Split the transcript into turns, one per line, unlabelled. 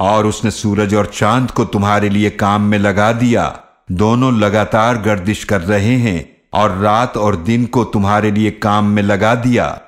और उसने सूरज और चाँद को तुम्हारे लिए काम में लगा दिया। दोनों लगातार गर्दिश कर रहे हैं और रात और दिन को तुम्हारे लिए काम में लगा दिया।